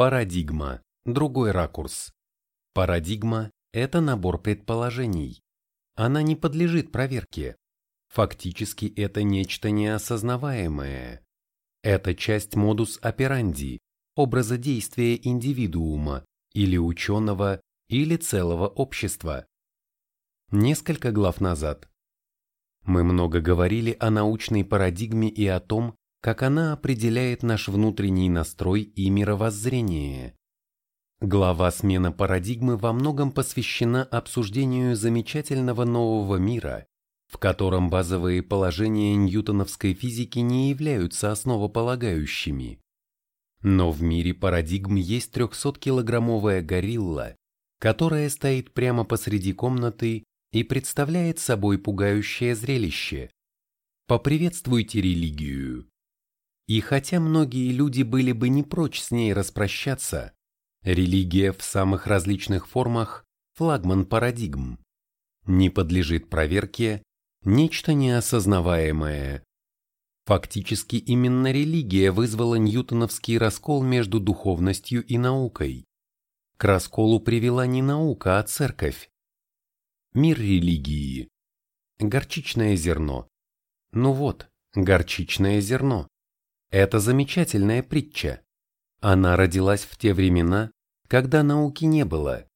Парадигма – другой ракурс. Парадигма – это набор предположений. Она не подлежит проверке. Фактически это нечто неосознаваемое. Это часть модус операнди, образа действия индивидуума или ученого или целого общества. Несколько глав назад. Мы много говорили о научной парадигме и о том, как она определяет наш внутренний настрой и мировоззрение. Глава «Смена парадигмы» во многом посвящена обсуждению замечательного нового мира, в котором базовые положения ньютоновской физики не являются основополагающими. Но в мире парадигм есть 300-килограммовая горилла, которая стоит прямо посреди комнаты и представляет собой пугающее зрелище. Поприветствуйте религию. И хотя многие люди были бы не прочь с ней распрощаться, религия в самых различных формах – флагман парадигм. Не подлежит проверке, нечто неосознаваемое. Фактически именно религия вызвала ньютоновский раскол между духовностью и наукой. К расколу привела не наука, а церковь. Мир религии. Горчичное зерно. Ну вот, горчичное зерно. Это замечательная притча. Она родилась в те времена, когда науки не было,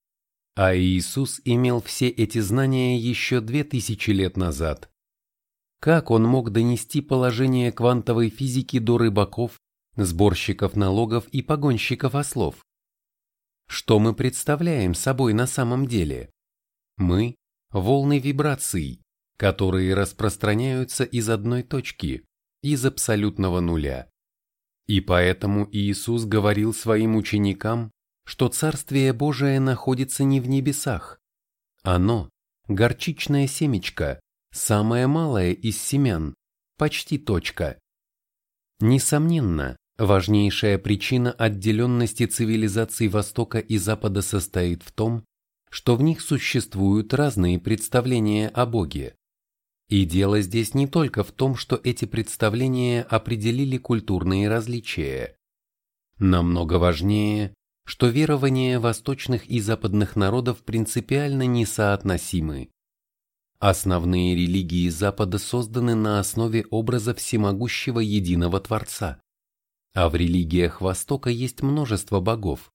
а Иисус имел все эти знания еще две тысячи лет назад. Как он мог донести положение квантовой физики до рыбаков, сборщиков налогов и погонщиков ослов? Что мы представляем собой на самом деле? Мы – волны вибраций, которые распространяются из одной точки, из абсолютного нуля. И поэтому Иисус говорил своим ученикам, что Царствие Божие находится не в небесах. Оно – горчичное семечко, самое малое из семян, почти точка. Несомненно, важнейшая причина отделенности цивилизаций Востока и Запада состоит в том, что в них существуют разные представления о Боге. И дело здесь не только в том, что эти представления определили культурные различия. Намного важнее, что верования восточных и западных народов принципиально несоотносимы. Основные религии Запада созданы на основе образа всемогущего единого Творца, а в религиях Востока есть множество богов,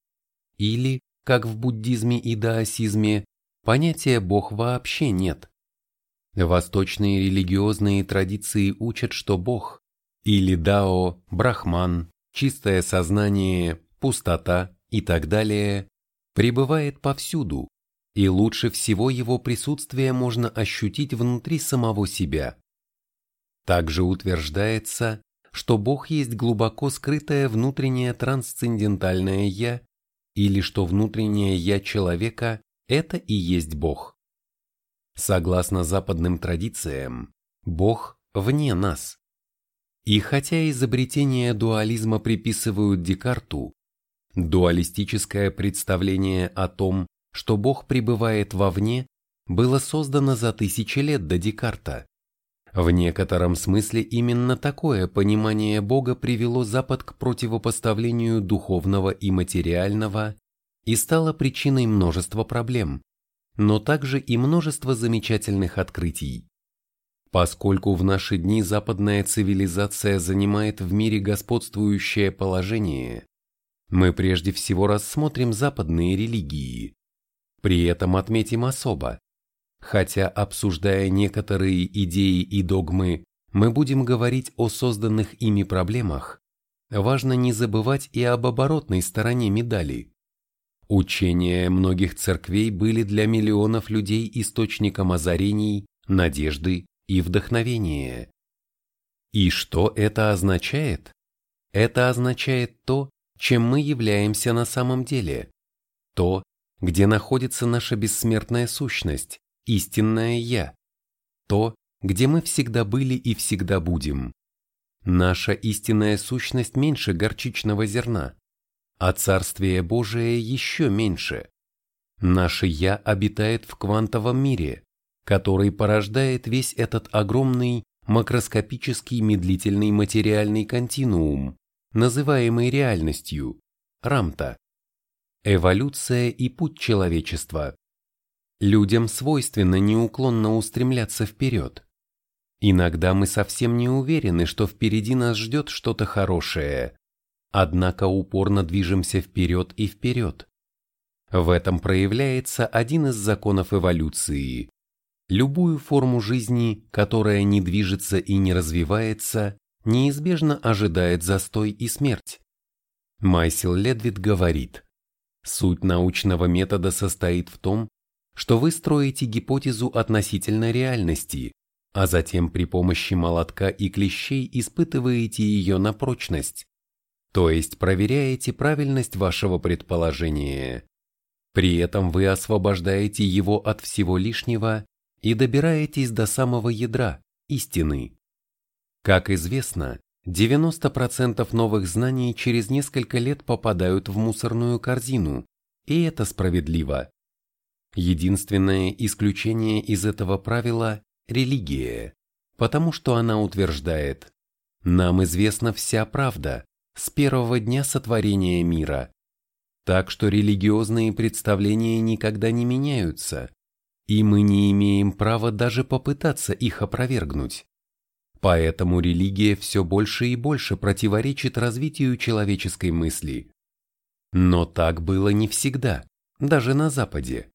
или, как в буддизме и даосизме, понятия «бог» вообще нет. Восточные религиозные традиции учат, что Бог, или Дао, Брахман, чистое сознание, пустота и так далее, пребывает повсюду, и лучше всего его присутствие можно ощутить внутри самого себя. Также утверждается, что Бог есть глубоко скрытое внутреннее трансцендентальное «я», или что внутреннее «я» человека – это и есть Бог. Согласно западным традициям, Бог вне нас. И хотя изобретение дуализма приписывают Декарту, дуалистическое представление о том, что Бог пребывает вовне, было создано за тысячи лет до Декарта. В некотором смысле именно такое понимание Бога привело Запад к противопоставлению духовного и материального и стало причиной множества проблем, но также и множество замечательных открытий. Поскольку в наши дни западная цивилизация занимает в мире господствующее положение, мы прежде всего рассмотрим западные религии. При этом отметим особо, хотя обсуждая некоторые идеи и догмы, мы будем говорить о созданных ими проблемах, важно не забывать и об оборотной стороне медали. Учения многих церквей были для миллионов людей источником озарений, надежды и вдохновения. И что это означает? Это означает то, чем мы являемся на самом деле. То, где находится наша бессмертная сущность, истинное Я. То, где мы всегда были и всегда будем. Наша истинная сущность меньше горчичного зерна а Царствие Божие еще меньше. Наше «Я» обитает в квантовом мире, который порождает весь этот огромный макроскопический медлительный материальный континуум, называемый реальностью, Рамта. Эволюция и путь человечества. Людям свойственно неуклонно устремляться вперед. Иногда мы совсем не уверены, что впереди нас ждет что-то хорошее, однако упорно движемся вперед и вперед. В этом проявляется один из законов эволюции. Любую форму жизни, которая не движется и не развивается, неизбежно ожидает застой и смерть. Майсел Ледвит говорит, суть научного метода состоит в том, что вы строите гипотезу относительно реальности, а затем при помощи молотка и клещей испытываете ее на прочность, то есть проверяете правильность вашего предположения. При этом вы освобождаете его от всего лишнего и добираетесь до самого ядра, истины. Как известно, 90% новых знаний через несколько лет попадают в мусорную корзину, и это справедливо. Единственное исключение из этого правила – религия, потому что она утверждает, нам известна вся правда с первого дня сотворения мира, так что религиозные представления никогда не меняются, и мы не имеем права даже попытаться их опровергнуть. Поэтому религия все больше и больше противоречит развитию человеческой мысли. Но так было не всегда, даже на Западе.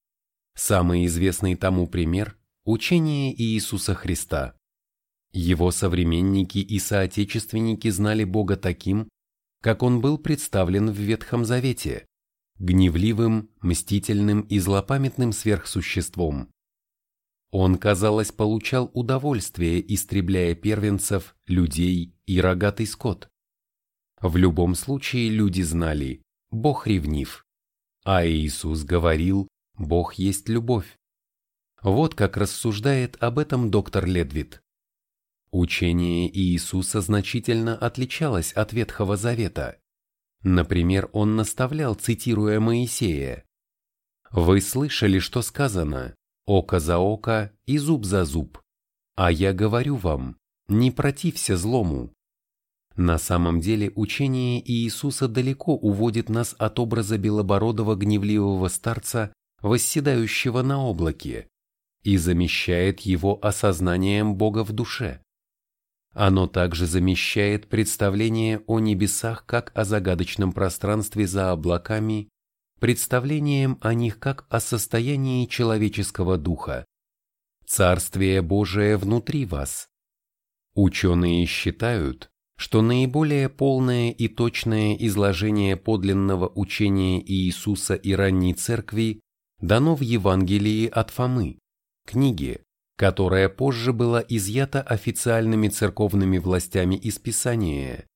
Самый известный тому пример – учение Иисуса Христа. Его современники и соотечественники знали Бога таким, как он был представлен в Ветхом Завете, гневливым, мстительным и злопамятным сверхсуществом. Он, казалось, получал удовольствие, истребляя первенцев, людей и рогатый скот. В любом случае люди знали, Бог ревнив, а Иисус говорил, Бог есть любовь. Вот как рассуждает об этом доктор Ледвит. Учение Иисуса значительно отличалось от Ветхого Завета. Например, он наставлял, цитируя Моисея, «Вы слышали, что сказано, око за око и зуб за зуб, а я говорю вам, не протився злому». На самом деле учение Иисуса далеко уводит нас от образа белобородого гневливого старца, восседающего на облаке, и замещает его осознанием Бога в душе. Оно также замещает представление о небесах как о загадочном пространстве за облаками, представлением о них как о состоянии человеческого духа. Царствие Божие внутри вас. Ученые считают, что наиболее полное и точное изложение подлинного учения Иисуса и ранней церкви дано в Евангелии от Фомы, книге, которая позже была изъята официальными церковными властями из Писания.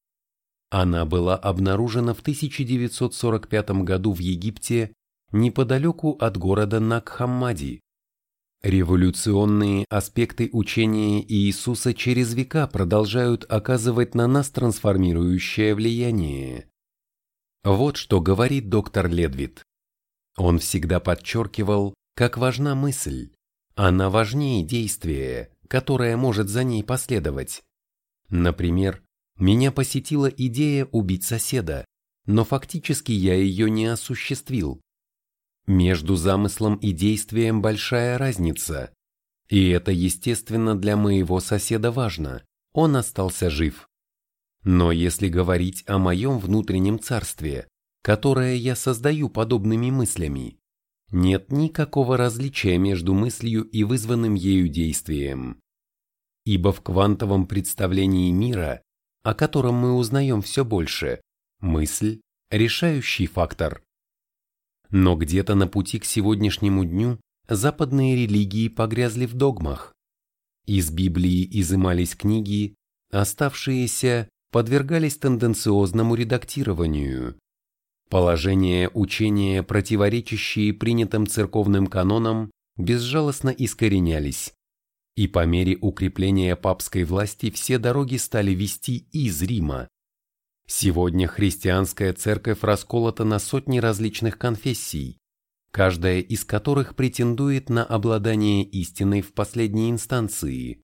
Она была обнаружена в 1945 году в Египте неподалеку от города Накхаммади. Революционные аспекты учения Иисуса через века продолжают оказывать на нас трансформирующее влияние. Вот что говорит доктор Ледвит. Он всегда подчеркивал, как важна мысль, она важнее действия, которое может за ней последовать. Например, меня посетила идея убить соседа, но фактически я ее не осуществил. Между замыслом и действием большая разница. И это, естественно, для моего соседа важно. Он остался жив. Но если говорить о моем внутреннем царстве, которое я создаю подобными мыслями, нет никакого различия между мыслью и вызванным ею действием. Ибо в квантовом представлении мира, о котором мы узнаем все больше, мысль – решающий фактор. Но где-то на пути к сегодняшнему дню западные религии погрязли в догмах. Из Библии изымались книги, оставшиеся подвергались тенденциозному редактированию, Положения учения, противоречащие принятым церковным канонам, безжалостно искоренялись. И по мере укрепления папской власти все дороги стали вести из Рима. Сегодня христианская церковь расколота на сотни различных конфессий, каждая из которых претендует на обладание истиной в последней инстанции.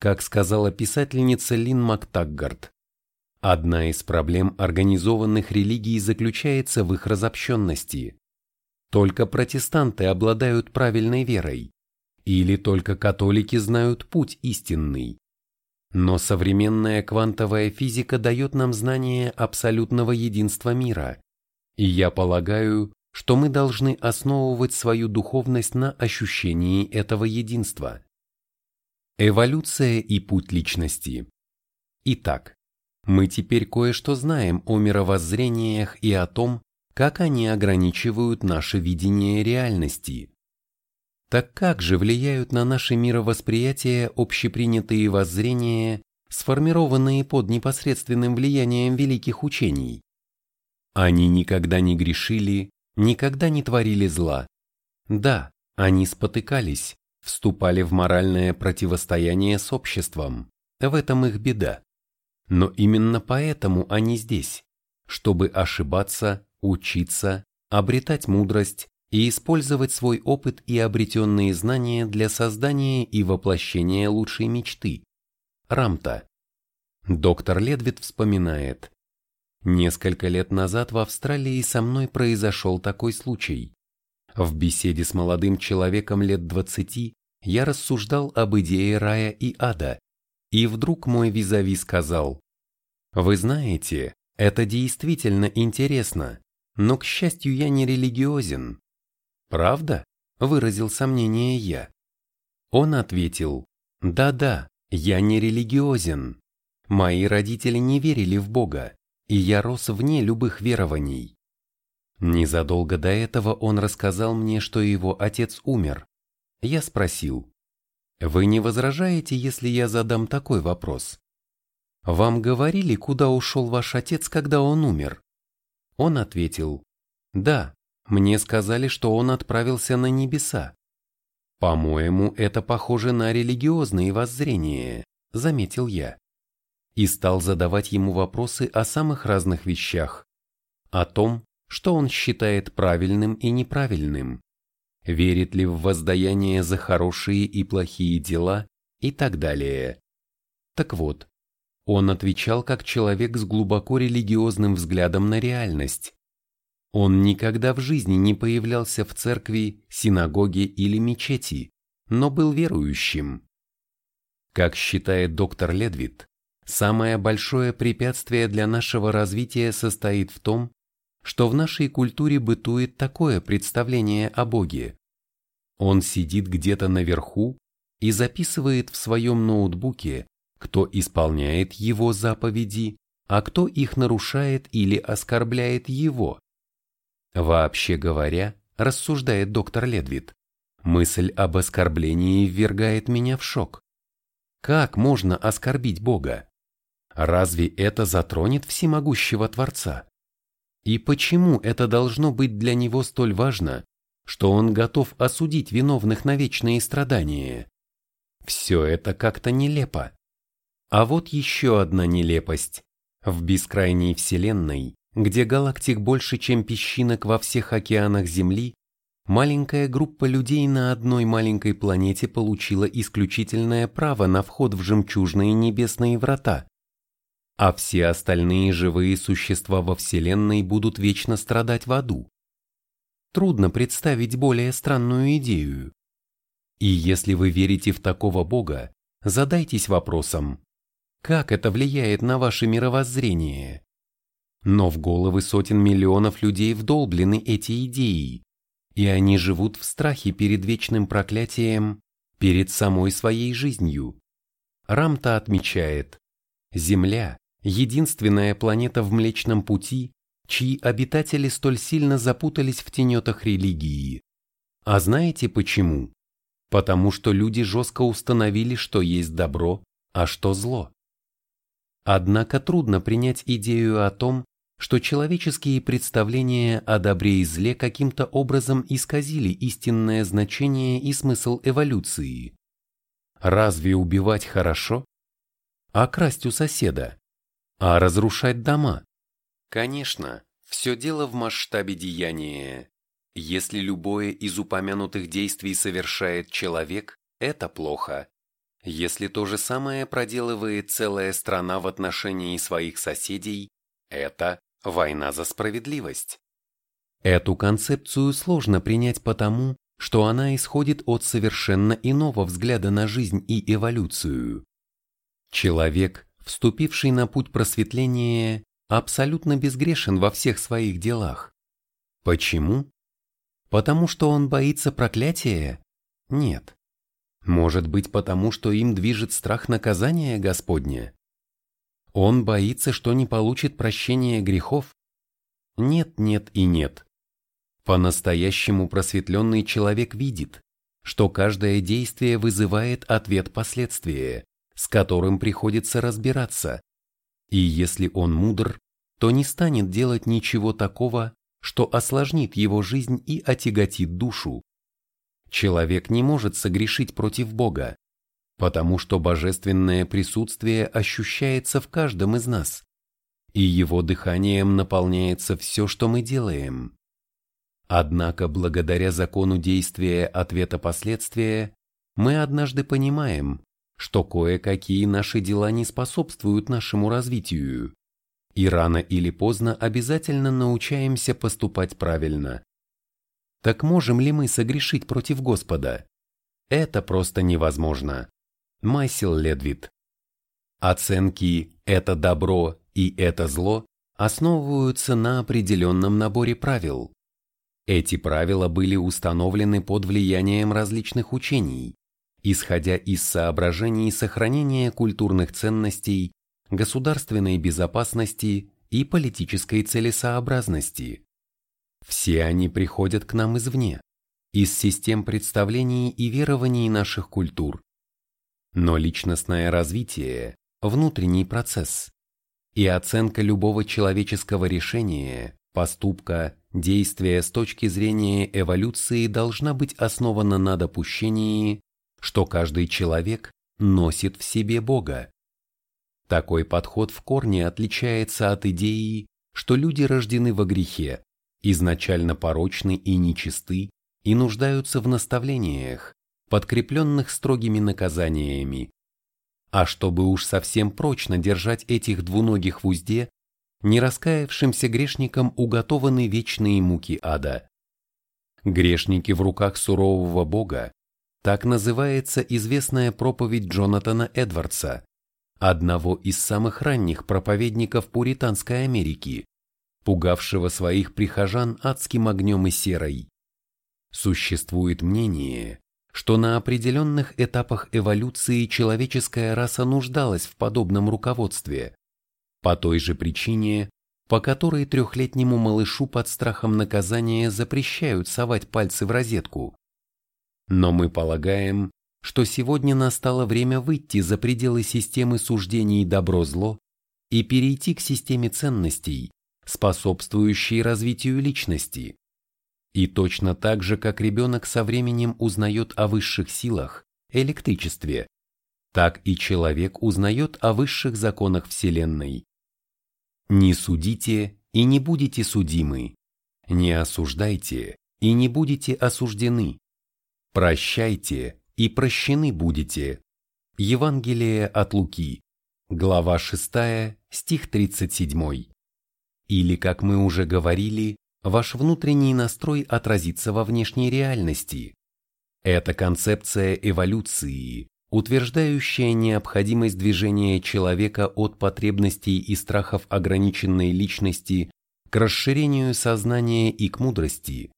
Как сказала писательница Лин Мактаггард, Одна из проблем организованных религий заключается в их разобщенности. Только протестанты обладают правильной верой, или только католики знают путь истинный. Но современная квантовая физика дает нам знание абсолютного единства мира, и я полагаю, что мы должны основывать свою духовность на ощущении этого единства. Эволюция и путь личности. Итак, мы теперь кое-что знаем о мировоззрениях и о том, как они ограничивают наше видение реальности. Так как же влияют на наше мировосприятие общепринятые воззрения, сформированные под непосредственным влиянием великих учений? Они никогда не грешили, никогда не творили зла. Да, они спотыкались, вступали в моральное противостояние с обществом. В этом их беда. Но именно поэтому они здесь, чтобы ошибаться, учиться, обретать мудрость и использовать свой опыт и обретенные знания для создания и воплощения лучшей мечты. Рамта. Доктор Ледвит вспоминает. Несколько лет назад в Австралии со мной произошел такой случай. В беседе с молодым человеком лет двадцати я рассуждал об идее рая и ада, и вдруг мой визави сказал, «Вы знаете, это действительно интересно, но, к счастью, я не религиозен». «Правда?» – выразил сомнение я. Он ответил, «Да-да, я не религиозен. Мои родители не верили в Бога, и я рос вне любых верований». Незадолго до этого он рассказал мне, что его отец умер. Я спросил, «Вы не возражаете, если я задам такой вопрос?» «Вам говорили, куда ушел ваш отец, когда он умер?» Он ответил, «Да, мне сказали, что он отправился на небеса». «По-моему, это похоже на религиозные воззрения», — заметил я. И стал задавать ему вопросы о самых разных вещах. О том, что он считает правильным и неправильным, верит ли в воздаяние за хорошие и плохие дела и так далее. Так вот, он отвечал как человек с глубоко религиозным взглядом на реальность. Он никогда в жизни не появлялся в церкви, синагоге или мечети, но был верующим. Как считает доктор Ледвит, самое большое препятствие для нашего развития состоит в том, что в нашей культуре бытует такое представление о Боге. Он сидит где-то наверху и записывает в своем ноутбуке, кто исполняет его заповеди, а кто их нарушает или оскорбляет его. Вообще говоря, рассуждает доктор Ледвит, мысль об оскорблении ввергает меня в шок. Как можно оскорбить Бога? Разве это затронет всемогущего Творца? И почему это должно быть для него столь важно, что он готов осудить виновных на вечные страдания. Все это как-то нелепо. А вот еще одна нелепость. В бескрайней Вселенной, где галактик больше, чем песчинок во всех океанах Земли, маленькая группа людей на одной маленькой планете получила исключительное право на вход в жемчужные небесные врата. А все остальные живые существа во Вселенной будут вечно страдать в аду. Трудно представить более странную идею. И если вы верите в такого Бога, задайтесь вопросом, как это влияет на ваше мировоззрение? Но в головы сотен миллионов людей вдолблены эти идеи, и они живут в страхе перед вечным проклятием, перед самой своей жизнью. Рамта отмечает, Земля – единственная планета в Млечном Пути, чьи обитатели столь сильно запутались в тенетах религии. А знаете почему? Потому что люди жестко установили, что есть добро, а что зло. Однако трудно принять идею о том, что человеческие представления о добре и зле каким-то образом исказили истинное значение и смысл эволюции. Разве убивать хорошо? А красть у соседа? А разрушать дома? Конечно, все дело в масштабе деяния. Если любое из упомянутых действий совершает человек, это плохо. если то же самое проделывает целая страна в отношении своих соседей, это война за справедливость. Эту концепцию сложно принять потому, что она исходит от совершенно иного взгляда на жизнь и эволюцию. Человек, вступивший на путь просветления, абсолютно безгрешен во всех своих делах. Почему? Потому что он боится проклятия? Нет. Может быть, потому что им движет страх наказания Господня? Он боится, что не получит прощения грехов? Нет, нет и нет. По-настоящему просветленный человек видит, что каждое действие вызывает ответ последствия, с которым приходится разбираться. И если он мудр, то не станет делать ничего такого, что осложнит его жизнь и отяготит душу. Человек не может согрешить против Бога, потому что божественное присутствие ощущается в каждом из нас, и его дыханием наполняется все, что мы делаем. Однако благодаря закону действия ответа-последствия мы однажды понимаем, что кое-какие наши дела не способствуют нашему развитию, и рано или поздно обязательно научаемся поступать правильно. Так можем ли мы согрешить против Господа? Это просто невозможно. Майсел Ледвит. Оценки «это добро» и «это зло» основываются на определенном наборе правил. Эти правила были установлены под влиянием различных учений, исходя из соображений сохранения культурных ценностей, государственной безопасности и политической целесообразности. Все они приходят к нам извне, из систем представлений и верований наших культур. Но личностное развитие – внутренний процесс, и оценка любого человеческого решения, поступка, действия с точки зрения эволюции должна быть основана на допущении, что каждый человек носит в себе Бога. Такой подход в корне отличается от идеи, что люди рождены во грехе, изначально порочны и нечисты и нуждаются в наставлениях, подкрепленных строгими наказаниями. А чтобы уж совсем прочно держать этих двуногих в узде, нераскаявшимся грешникам уготованы вечные муки ада. Грешники в руках сурового Бога так называется известная проповедь Джонатана Эдвардса, одного из самых ранних проповедников Пуританской Америки, пугавшего своих прихожан адским огнем и серой. Существует мнение, что на определенных этапах эволюции человеческая раса нуждалась в подобном руководстве, по той же причине, по которой трехлетнему малышу под страхом наказания запрещают совать пальцы в розетку. Но мы полагаем, что сегодня настало время выйти за пределы системы суждений добро-зло и перейти к системе ценностей, способствующей развитию личности. И точно так же, как ребенок со временем узнает о высших силах, электричестве, так и человек узнает о высших законах Вселенной. Не судите и не будете судимы, не осуждайте и не будете осуждены, Прощайте и прощены будете. Евангелие от Луки, глава 6, стих 37. Или, как мы уже говорили, ваш внутренний настрой отразится во внешней реальности. Это концепция эволюции, утверждающая необходимость движения человека от потребностей и страхов ограниченной личности к расширению сознания и к мудрости,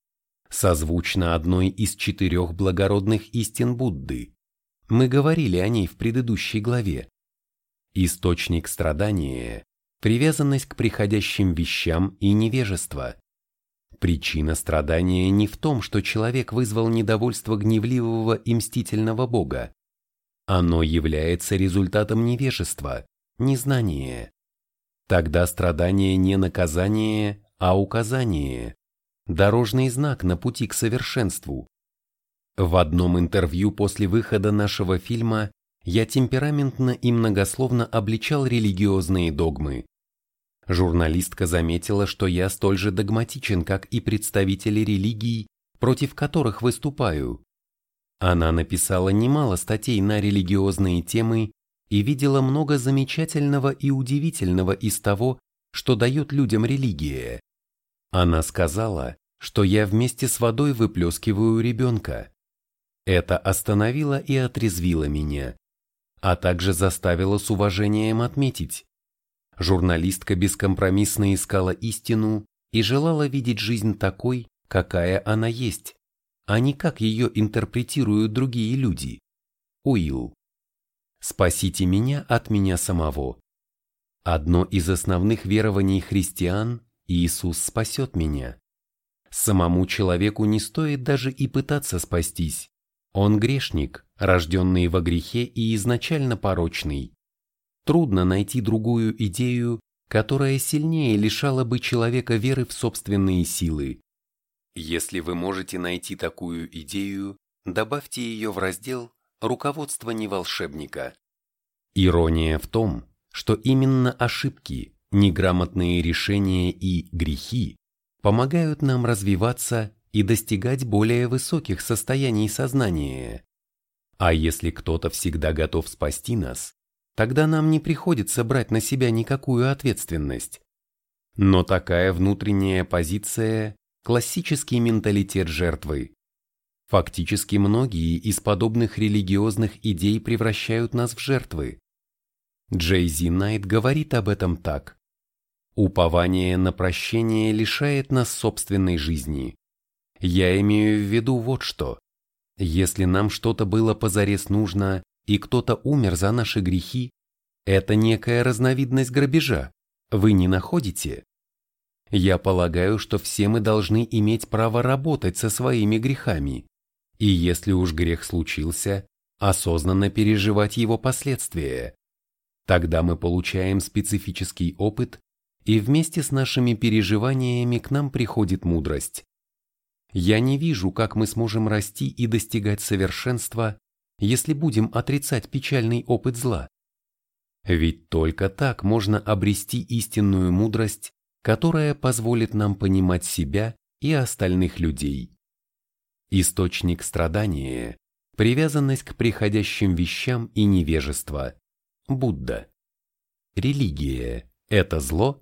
созвучно одной из четырех благородных истин Будды. Мы говорили о ней в предыдущей главе. Источник страдания – привязанность к приходящим вещам и невежество. Причина страдания не в том, что человек вызвал недовольство гневливого и мстительного Бога. Оно является результатом невежества, незнания. Тогда страдание не наказание, а указание, дорожный знак на пути к совершенству. В одном интервью после выхода нашего фильма я темпераментно и многословно обличал религиозные догмы. Журналистка заметила, что я столь же догматичен, как и представители религий, против которых выступаю. Она написала немало статей на религиозные темы и видела много замечательного и удивительного из того, что дает людям религия. Она сказала, что я вместе с водой выплескиваю ребенка. Это остановило и отрезвило меня, а также заставило с уважением отметить. Журналистка бескомпромиссно искала истину и желала видеть жизнь такой, какая она есть, а не как ее интерпретируют другие люди. Уилл. Спасите меня от меня самого. Одно из основных верований христиан – Иисус спасет меня. Самому человеку не стоит даже и пытаться спастись. Он грешник, рожденный во грехе и изначально порочный. Трудно найти другую идею, которая сильнее лишала бы человека веры в собственные силы. Если вы можете найти такую идею, добавьте ее в раздел «Руководство неволшебника». Ирония в том, что именно ошибки, неграмотные решения и грехи помогают нам развиваться и достигать более высоких состояний сознания. А если кто-то всегда готов спасти нас, тогда нам не приходится брать на себя никакую ответственность. Но такая внутренняя позиция – классический менталитет жертвы. Фактически многие из подобных религиозных идей превращают нас в жертвы. Джей Зи Найт говорит об этом так. Упование на прощение лишает нас собственной жизни. Я имею в виду вот что. Если нам что-то было позарез нужно, и кто-то умер за наши грехи, это некая разновидность грабежа. Вы не находите? Я полагаю, что все мы должны иметь право работать со своими грехами. И если уж грех случился, осознанно переживать его последствия. Тогда мы получаем специфический опыт, и вместе с нашими переживаниями к нам приходит мудрость. Я не вижу, как мы сможем расти и достигать совершенства, если будем отрицать печальный опыт зла. Ведь только так можно обрести истинную мудрость, которая позволит нам понимать себя и остальных людей. Источник страдания – привязанность к приходящим вещам и невежество. Будда. Религия – это зло?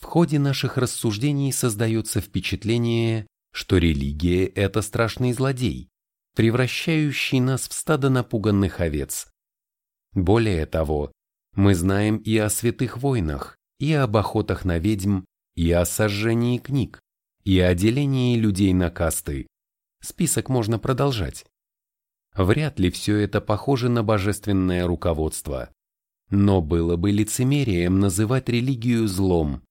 В ходе наших рассуждений создается впечатление, что религия – это страшный злодей, превращающий нас в стадо напуганных овец. Более того, мы знаем и о святых войнах, и об охотах на ведьм, и о сожжении книг, и о делении людей на касты. Список можно продолжать. Вряд ли все это похоже на божественное руководство. Но было бы лицемерием называть религию злом,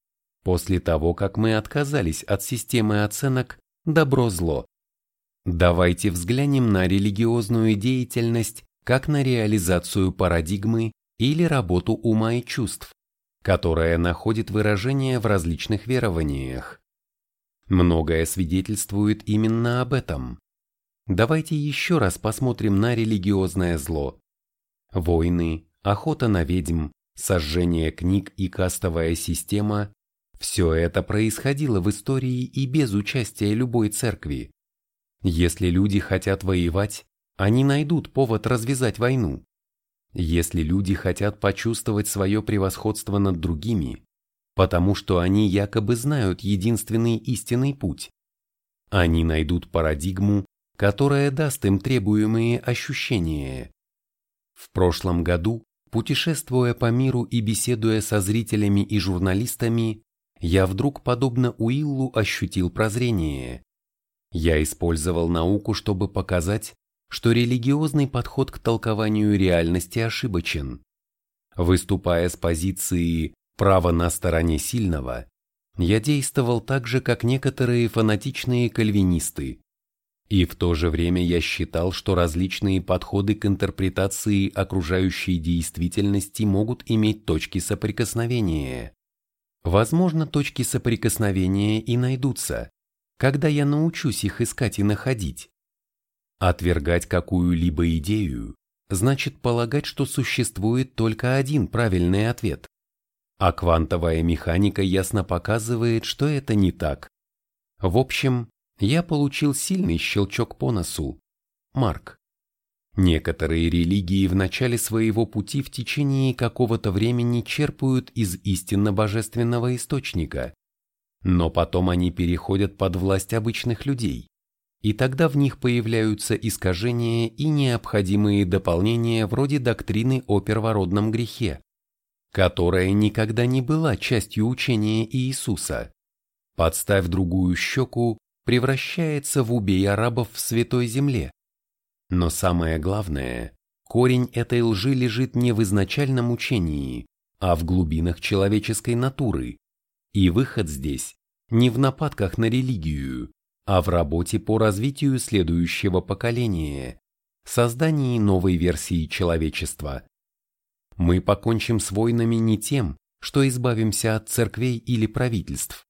после того, как мы отказались от системы оценок добро-зло. Давайте взглянем на религиозную деятельность как на реализацию парадигмы или работу ума и чувств, которая находит выражение в различных верованиях. Многое свидетельствует именно об этом. Давайте еще раз посмотрим на религиозное зло. Войны, охота на ведьм, сожжение книг и кастовая система все это происходило в истории и без участия любой церкви. Если люди хотят воевать, они найдут повод развязать войну. Если люди хотят почувствовать свое превосходство над другими, потому что они якобы знают единственный истинный путь, они найдут парадигму, которая даст им требуемые ощущения. В прошлом году, путешествуя по миру и беседуя со зрителями и журналистами, я вдруг, подобно Уиллу, ощутил прозрение. Я использовал науку, чтобы показать, что религиозный подход к толкованию реальности ошибочен. Выступая с позиции «право на стороне сильного», я действовал так же, как некоторые фанатичные кальвинисты. И в то же время я считал, что различные подходы к интерпретации окружающей действительности могут иметь точки соприкосновения. Возможно, точки соприкосновения и найдутся, когда я научусь их искать и находить. Отвергать какую-либо идею значит полагать, что существует только один правильный ответ. А квантовая механика ясно показывает, что это не так. В общем, я получил сильный щелчок по носу. Марк. Некоторые религии в начале своего пути в течение какого-то времени черпают из истинно божественного источника, но потом они переходят под власть обычных людей, и тогда в них появляются искажения и необходимые дополнения вроде доктрины о первородном грехе, которая никогда не была частью учения Иисуса. Подставь другую щеку превращается в убей арабов в Святой Земле. Но самое главное, корень этой лжи лежит не в изначальном учении, а в глубинах человеческой натуры. И выход здесь не в нападках на религию, а в работе по развитию следующего поколения, создании новой версии человечества. Мы покончим с войнами не тем, что избавимся от церквей или правительств,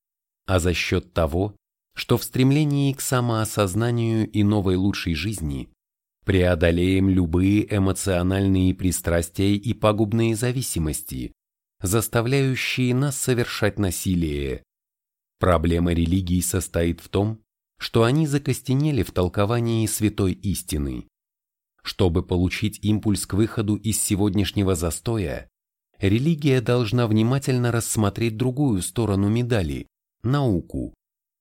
а за счет того, что в стремлении к самоосознанию и новой лучшей жизни преодолеем любые эмоциональные пристрастия и пагубные зависимости, заставляющие нас совершать насилие. Проблема религии состоит в том, что они закостенели в толковании святой истины. Чтобы получить импульс к выходу из сегодняшнего застоя, религия должна внимательно рассмотреть другую сторону медали – науку,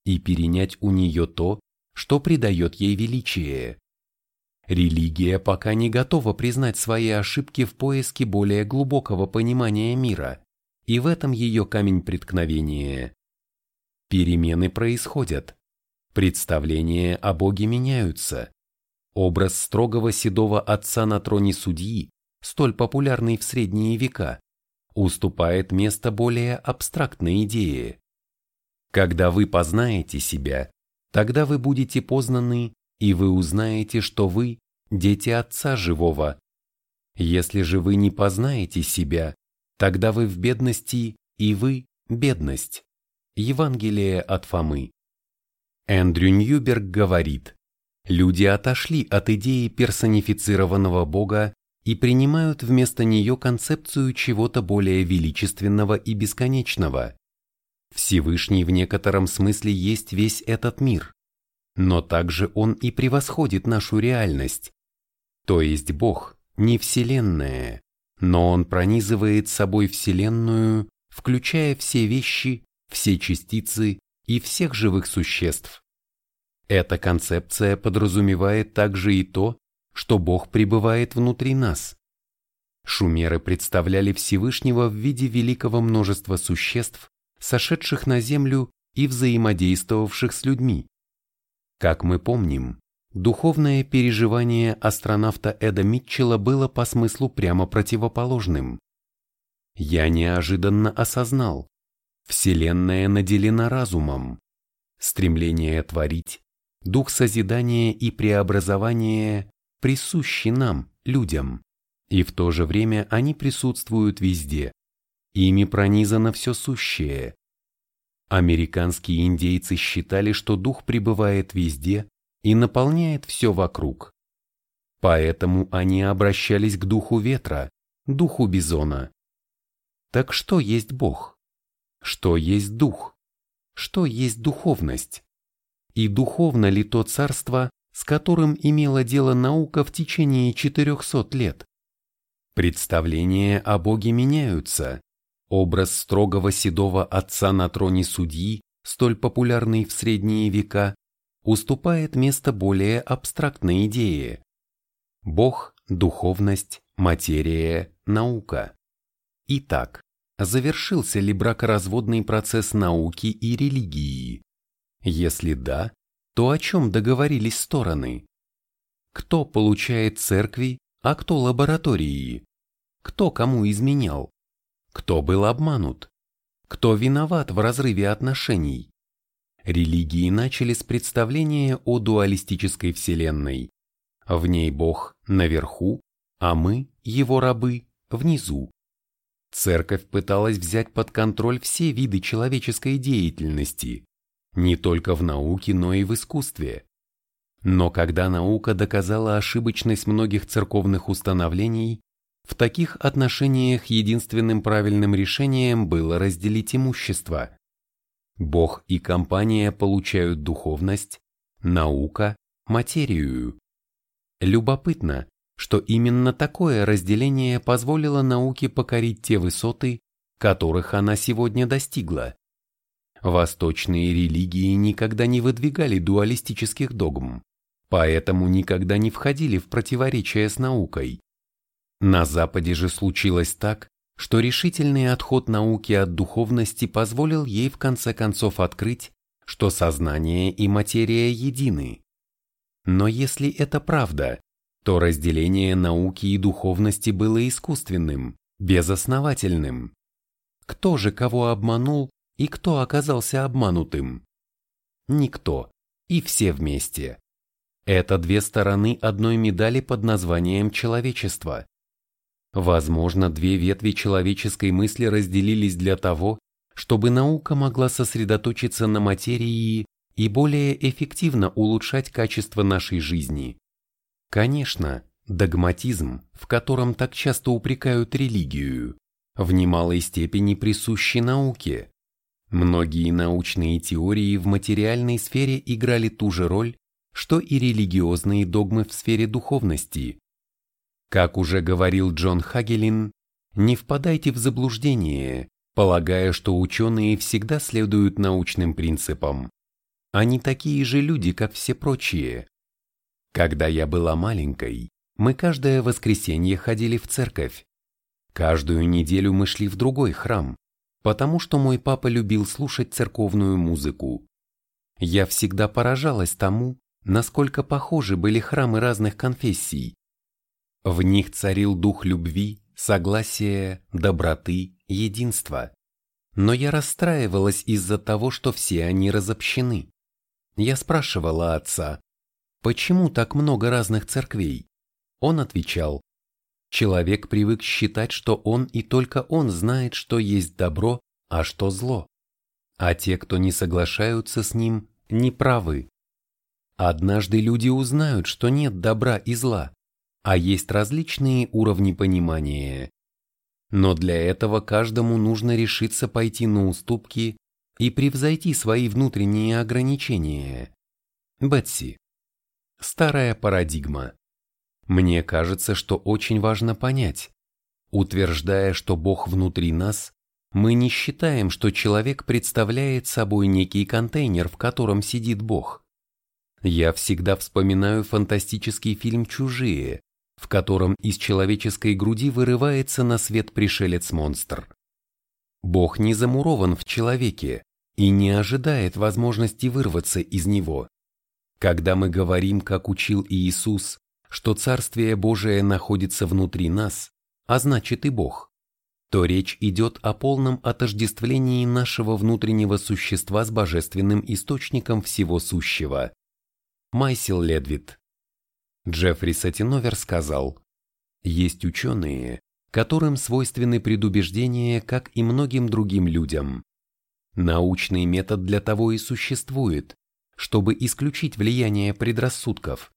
и перенять у нее то, что придает ей величие. Религия пока не готова признать свои ошибки в поиске более глубокого понимания мира, и в этом ее камень преткновения. Перемены происходят, представления о Боге меняются, Образ строгого седого отца на троне судьи, столь популярный в средние века, уступает место более абстрактной идее. Когда вы познаете себя, тогда вы будете познаны, и вы узнаете, что вы – дети Отца Живого. Если же вы не познаете себя, тогда вы в бедности, и вы – бедность. Евангелие от Фомы. Эндрю Ньюберг говорит, Люди отошли от идеи персонифицированного Бога и принимают вместо нее концепцию чего-то более величественного и бесконечного. Всевышний в некотором смысле есть весь этот мир, но также он и превосходит нашу реальность. То есть Бог не Вселенная, но Он пронизывает собой Вселенную, включая все вещи, все частицы и всех живых существ. Эта концепция подразумевает также и то, что Бог пребывает внутри нас. Шумеры представляли Всевышнего в виде великого множества существ, сошедших на землю и взаимодействовавших с людьми. Как мы помним, духовное переживание астронавта Эда Митчелла было по смыслу прямо противоположным. Я неожиданно осознал, Вселенная наделена разумом. Стремление творить, дух созидания и преобразования присущи нам, людям, и в то же время они присутствуют везде. Ими пронизано все сущее. Американские индейцы считали, что дух пребывает везде и наполняет все вокруг. Поэтому они обращались к духу ветра, духу бизона. Так что есть Бог? Что есть дух? Что есть духовность? и духовно ли то царство, с которым имела дело наука в течение 400 лет. Представления о Боге меняются. Образ строгого седого отца на троне судьи, столь популярный в средние века, уступает место более абстрактной идее. Бог, духовность, материя, наука. Итак, завершился ли бракоразводный процесс науки и религии? Если да, то о чем договорились стороны? Кто получает церкви, а кто лаборатории? Кто кому изменял? Кто был обманут? Кто виноват в разрыве отношений? Религии начали с представления о дуалистической вселенной. В ней Бог наверху, а мы, его рабы, внизу. Церковь пыталась взять под контроль все виды человеческой деятельности, не только в науке, но и в искусстве. Но когда наука доказала ошибочность многих церковных установлений, в таких отношениях единственным правильным решением было разделить имущество. Бог и компания получают духовность, наука – материю. Любопытно, что именно такое разделение позволило науке покорить те высоты, которых она сегодня достигла. Восточные религии никогда не выдвигали дуалистических догм, поэтому никогда не входили в противоречие с наукой. На Западе же случилось так, что решительный отход науки от духовности позволил ей в конце концов открыть, что сознание и материя едины. Но если это правда, то разделение науки и духовности было искусственным, безосновательным. Кто же кого обманул и кто оказался обманутым? Никто, и все вместе. Это две стороны одной медали под названием человечество. Возможно, две ветви человеческой мысли разделились для того, чтобы наука могла сосредоточиться на материи и более эффективно улучшать качество нашей жизни. Конечно, догматизм, в котором так часто упрекают религию, в немалой степени присущи науке. Многие научные теории в материальной сфере играли ту же роль, что и религиозные догмы в сфере духовности. Как уже говорил Джон Хагелин, не впадайте в заблуждение, полагая, что ученые всегда следуют научным принципам. Они такие же люди, как все прочие. Когда я была маленькой, мы каждое воскресенье ходили в церковь. Каждую неделю мы шли в другой храм, потому что мой папа любил слушать церковную музыку. Я всегда поражалась тому, насколько похожи были храмы разных конфессий, в них царил дух любви, согласия, доброты, единства. Но я расстраивалась из-за того, что все они разобщены. Я спрашивала отца, почему так много разных церквей? Он отвечал, человек привык считать, что он и только он знает, что есть добро, а что зло. А те, кто не соглашаются с ним, не правы. Однажды люди узнают, что нет добра и зла, а есть различные уровни понимания. Но для этого каждому нужно решиться пойти на уступки и превзойти свои внутренние ограничения. Бетси. Старая парадигма. Мне кажется, что очень важно понять, утверждая, что Бог внутри нас, мы не считаем, что человек представляет собой некий контейнер, в котором сидит Бог. Я всегда вспоминаю фантастический фильм «Чужие», в котором из человеческой груди вырывается на свет пришелец-монстр. Бог не замурован в человеке и не ожидает возможности вырваться из него. Когда мы говорим, как учил Иисус, что Царствие Божие находится внутри нас, а значит и Бог, то речь идет о полном отождествлении нашего внутреннего существа с божественным источником всего сущего. Майсел Ледвит Джеффри Сатиновер сказал, «Есть ученые, которым свойственны предубеждения, как и многим другим людям. Научный метод для того и существует, чтобы исключить влияние предрассудков.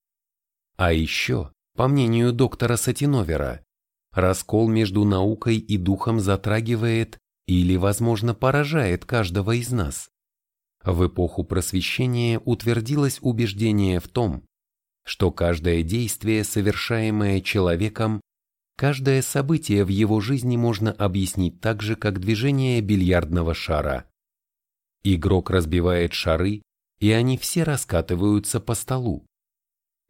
А еще, по мнению доктора Сатиновера, раскол между наукой и духом затрагивает или, возможно, поражает каждого из нас. В эпоху просвещения утвердилось убеждение в том, что каждое действие, совершаемое человеком, каждое событие в его жизни можно объяснить так же, как движение бильярдного шара. Игрок разбивает шары, и они все раскатываются по столу.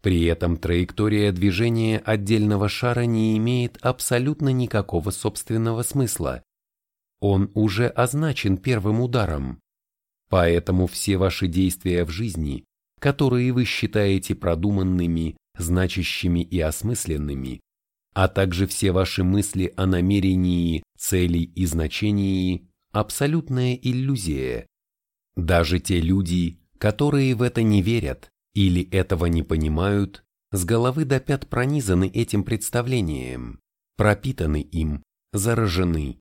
При этом траектория движения отдельного шара не имеет абсолютно никакого собственного смысла. Он уже означен первым ударом. Поэтому все ваши действия в жизни которые вы считаете продуманными, значащими и осмысленными, а также все ваши мысли о намерении, цели и значении – абсолютная иллюзия. Даже те люди, которые в это не верят или этого не понимают, с головы до пят пронизаны этим представлением, пропитаны им, заражены.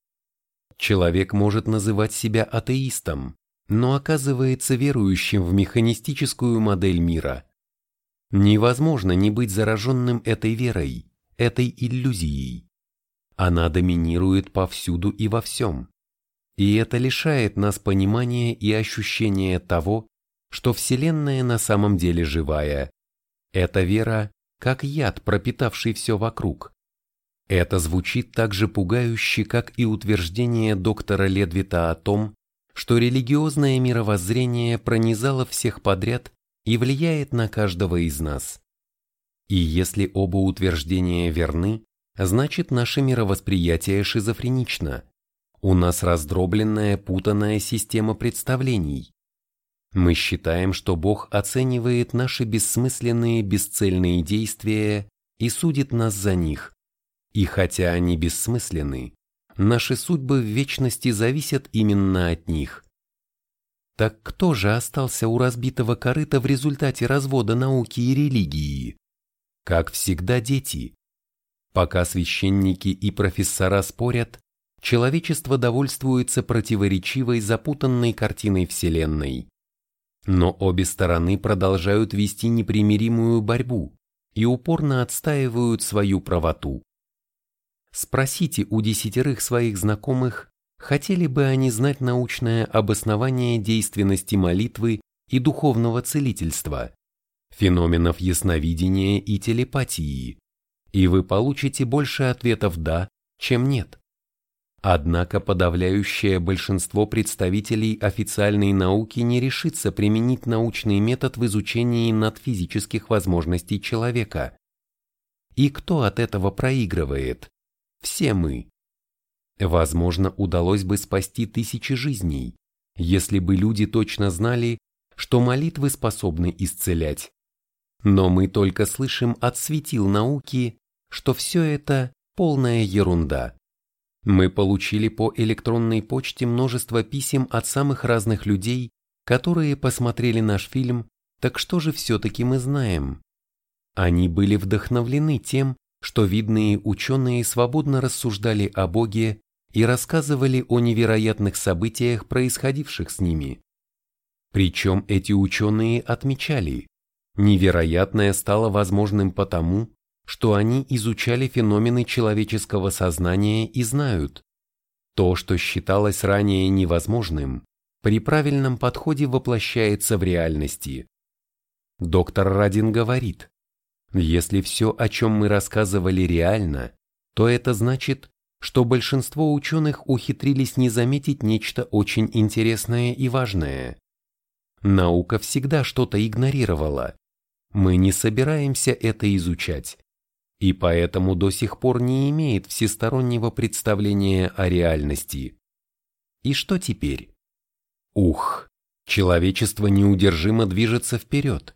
Человек может называть себя атеистом, но оказывается верующим в механистическую модель мира. Невозможно не быть зараженным этой верой, этой иллюзией. Она доминирует повсюду и во всем. И это лишает нас понимания и ощущения того, что Вселенная на самом деле живая. Эта вера как яд, пропитавший все вокруг. Это звучит так же пугающе, как и утверждение доктора Ледвита о том, что религиозное мировоззрение пронизало всех подряд и влияет на каждого из нас. И если оба утверждения верны, значит наше мировосприятие шизофренично. У нас раздробленная, путанная система представлений. Мы считаем, что Бог оценивает наши бессмысленные, бесцельные действия и судит нас за них. И хотя они бессмысленны, наши судьбы в вечности зависят именно от них. Так кто же остался у разбитого корыта в результате развода науки и религии? Как всегда дети. Пока священники и профессора спорят, человечество довольствуется противоречивой запутанной картиной Вселенной. Но обе стороны продолжают вести непримиримую борьбу и упорно отстаивают свою правоту. Спросите у десятерых своих знакомых, Хотели бы они знать научное обоснование действенности молитвы и духовного целительства, феноменов ясновидения и телепатии, и вы получите больше ответов «да», чем «нет». Однако подавляющее большинство представителей официальной науки не решится применить научный метод в изучении надфизических возможностей человека. И кто от этого проигрывает? Все мы. Возможно, удалось бы спасти тысячи жизней, если бы люди точно знали, что молитвы способны исцелять. Но мы только слышим от светил науки, что все это полная ерунда. Мы получили по электронной почте множество писем от самых разных людей, которые посмотрели наш фильм, так что же все-таки мы знаем? Они были вдохновлены тем, что видные ученые свободно рассуждали о Боге и рассказывали о невероятных событиях, происходивших с ними. Причем эти ученые отмечали, невероятное стало возможным потому, что они изучали феномены человеческого сознания и знают, то, что считалось ранее невозможным, при правильном подходе воплощается в реальности. Доктор Радин говорит, если все, о чем мы рассказывали, реально, то это значит, что большинство ученых ухитрились не заметить нечто очень интересное и важное. Наука всегда что-то игнорировала. Мы не собираемся это изучать, и поэтому до сих пор не имеет всестороннего представления о реальности. И что теперь? Ух, человечество неудержимо движется вперед,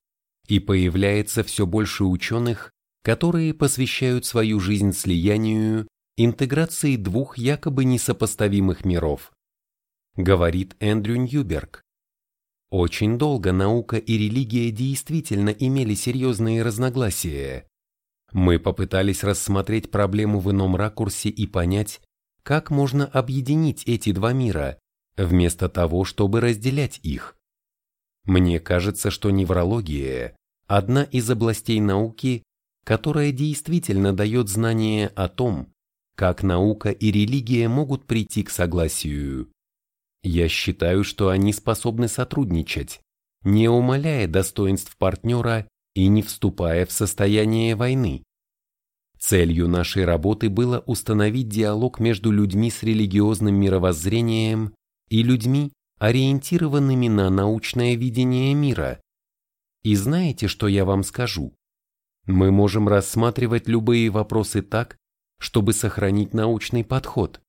и появляется все больше ученых, которые посвящают свою жизнь слиянию интеграции двух якобы несопоставимых миров, говорит Эндрю Ньюберг. Очень долго наука и религия действительно имели серьезные разногласия. Мы попытались рассмотреть проблему в ином ракурсе и понять, как можно объединить эти два мира, вместо того, чтобы разделять их. Мне кажется, что неврология – одна из областей науки, которая действительно дает знание о том, как наука и религия могут прийти к согласию. Я считаю, что они способны сотрудничать, не умаляя достоинств партнера и не вступая в состояние войны. Целью нашей работы было установить диалог между людьми с религиозным мировоззрением и людьми, ориентированными на научное видение мира. И знаете, что я вам скажу? Мы можем рассматривать любые вопросы так, чтобы сохранить научный подход,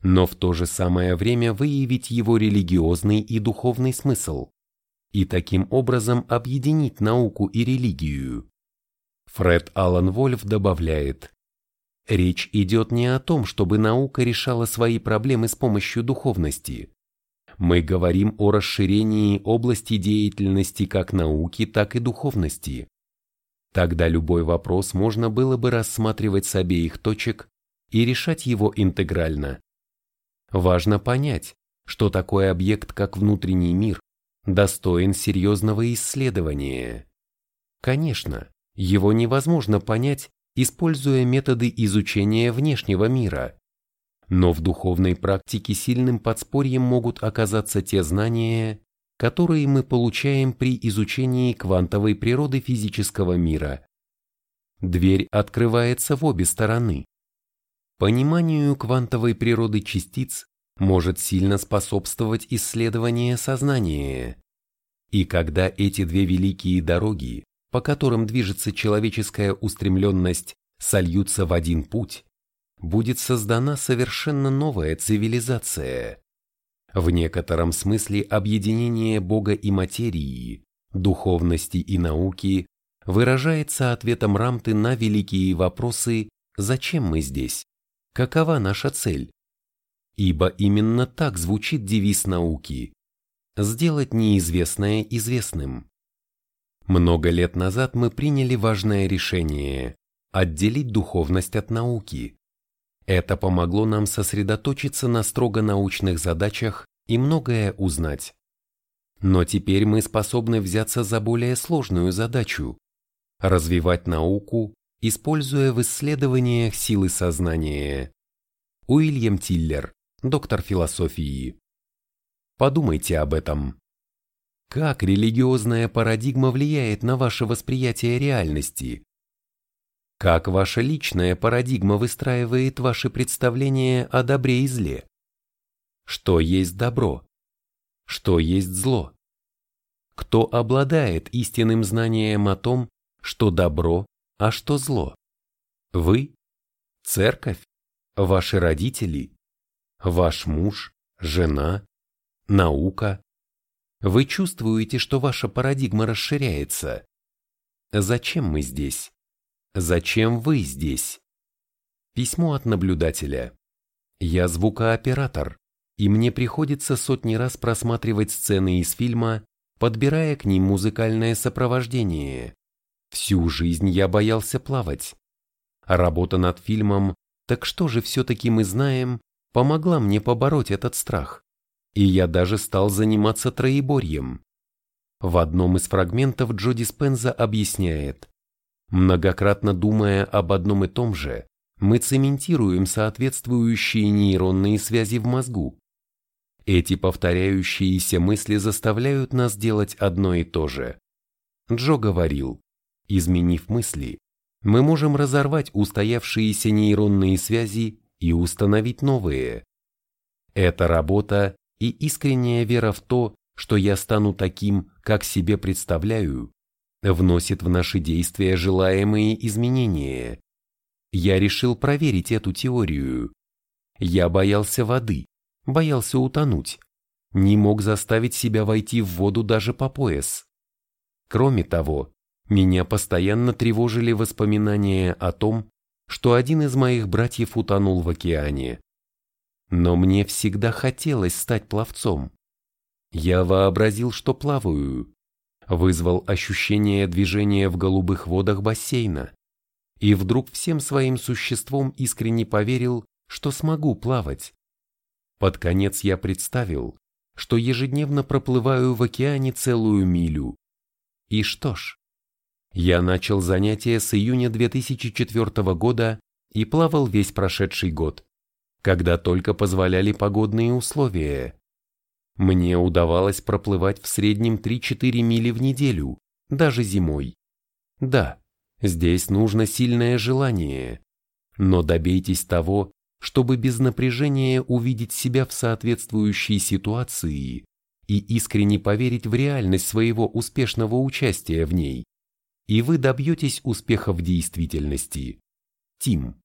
но в то же самое время выявить его религиозный и духовный смысл и таким образом объединить науку и религию. Фред Аллан Вольф добавляет, речь идет не о том, чтобы наука решала свои проблемы с помощью духовности. Мы говорим о расширении области деятельности как науки, так и духовности. Тогда любой вопрос можно было бы рассматривать с обеих точек и решать его интегрально. Важно понять, что такой объект, как внутренний мир, достоин серьезного исследования. Конечно, его невозможно понять, используя методы изучения внешнего мира. Но в духовной практике сильным подспорьем могут оказаться те знания, которые мы получаем при изучении квантовой природы физического мира. дверь открывается в обе стороны. Пониманию квантовой природы частиц может сильно способствовать исследование сознания. И когда эти две великие дороги, по которым движется человеческая устремленность, сольются в один путь, будет создана совершенно новая цивилизация. В некотором смысле объединение Бога и материи, духовности и науки выражается ответом Рамты на великие вопросы «Зачем мы здесь? Какова наша цель?» Ибо именно так звучит девиз науки – сделать неизвестное известным. Много лет назад мы приняли важное решение – отделить духовность от науки. Это помогло нам сосредоточиться на строго научных задачах и многое узнать. Но теперь мы способны взяться за более сложную задачу развивать науку, используя в исследованиях силы сознания. Уильям Тиллер, доктор философии. Подумайте об этом. Как религиозная парадигма влияет на ваше восприятие реальности? Как ваша личная парадигма выстраивает ваши представления о добре и зле? Что есть добро? Что есть зло? Кто обладает истинным знанием о том, что добро, а что зло. Вы, церковь, ваши родители, ваш муж, жена, наука. Вы чувствуете, что ваша парадигма расширяется. Зачем мы здесь? Зачем вы здесь? Письмо от наблюдателя. Я звукооператор, и мне приходится сотни раз просматривать сцены из фильма, подбирая к ним музыкальное сопровождение. Всю жизнь я боялся плавать. Работа над фильмом «Так что же все-таки мы знаем» помогла мне побороть этот страх. И я даже стал заниматься троеборьем. В одном из фрагментов Джо Диспенза объясняет, многократно думая об одном и том же, мы цементируем соответствующие нейронные связи в мозгу. Эти повторяющиеся мысли заставляют нас делать одно и то же. Джо говорил, Изменив мысли, мы можем разорвать устоявшиеся нейронные связи и установить новые. Эта работа и искренняя вера в то, что я стану таким, как себе представляю, вносит в наши действия желаемые изменения. Я решил проверить эту теорию. Я боялся воды, боялся утонуть, не мог заставить себя войти в воду даже по пояс. Кроме того, меня постоянно тревожили воспоминания о том, что один из моих братьев утонул в океане. Но мне всегда хотелось стать пловцом. Я вообразил, что плаваю, вызвал ощущение движения в голубых водах бассейна и вдруг всем своим существом искренне поверил, что смогу плавать. Под конец я представил, что ежедневно проплываю в океане целую милю. И что ж, я начал занятия с июня 2004 года и плавал весь прошедший год, когда только позволяли погодные условия. Мне удавалось проплывать в среднем 3-4 мили в неделю, даже зимой. Да, здесь нужно сильное желание, но добейтесь того, чтобы без напряжения увидеть себя в соответствующей ситуации и искренне поверить в реальность своего успешного участия в ней и вы добьетесь успеха в действительности. Тим.